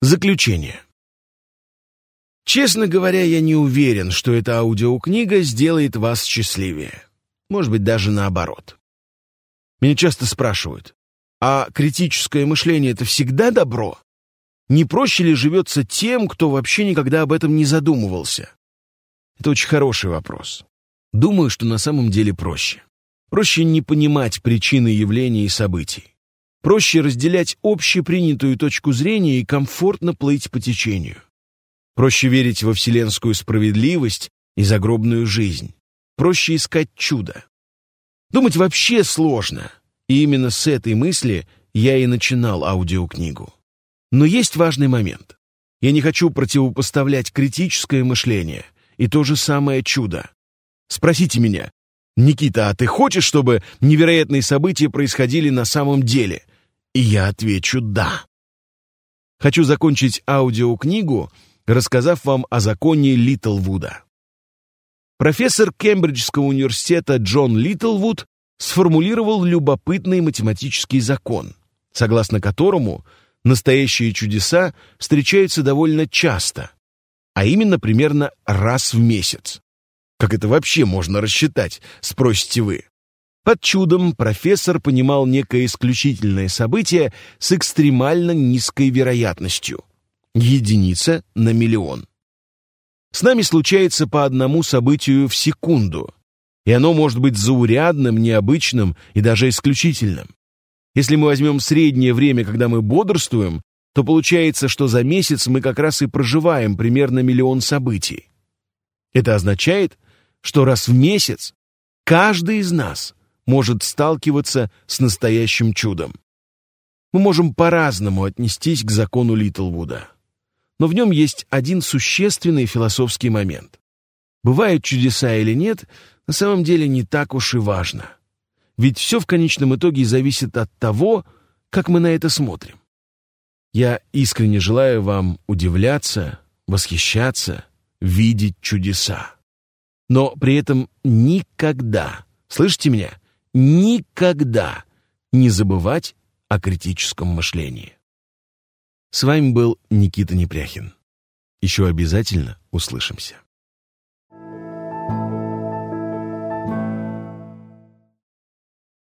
Заключение. Честно говоря, я не уверен, что эта аудиокнига сделает вас счастливее. Может быть, даже наоборот. Меня часто спрашивают, а критическое мышление — это всегда добро? Не проще ли живется тем, кто вообще никогда об этом не задумывался? Это очень хороший вопрос. Думаю, что на самом деле проще. Проще не понимать причины явлений и событий. Проще разделять общепринятую точку зрения и комфортно плыть по течению. Проще верить во вселенскую справедливость и загробную жизнь. Проще искать чудо. Думать вообще сложно. И именно с этой мысли я и начинал аудиокнигу. Но есть важный момент. Я не хочу противопоставлять критическое мышление и то же самое чудо. Спросите меня, «Никита, а ты хочешь, чтобы невероятные события происходили на самом деле?» И я отвечу «да». Хочу закончить аудиокнигу, рассказав вам о законе Литлвуда. Профессор Кембриджского университета Джон Литлвуд сформулировал любопытный математический закон, согласно которому настоящие чудеса встречаются довольно часто, а именно примерно раз в месяц. Как это вообще можно рассчитать, спросите вы? Под чудом профессор понимал некое исключительное событие с экстремально низкой вероятностью. Единица на миллион. С нами случается по одному событию в секунду, и оно может быть заурядным, необычным и даже исключительным. Если мы возьмем среднее время, когда мы бодрствуем, то получается, что за месяц мы как раз и проживаем примерно миллион событий. Это означает, что раз в месяц каждый из нас может сталкиваться с настоящим чудом. Мы можем по-разному отнестись к закону Литлвуда. Но в нем есть один существенный философский момент. Бывают чудеса или нет, на самом деле не так уж и важно. Ведь все в конечном итоге зависит от того, как мы на это смотрим. Я искренне желаю вам удивляться, восхищаться, видеть чудеса но при этом никогда, слышите меня, никогда не забывать о критическом мышлении. С вами был Никита Непряхин. Еще обязательно услышимся.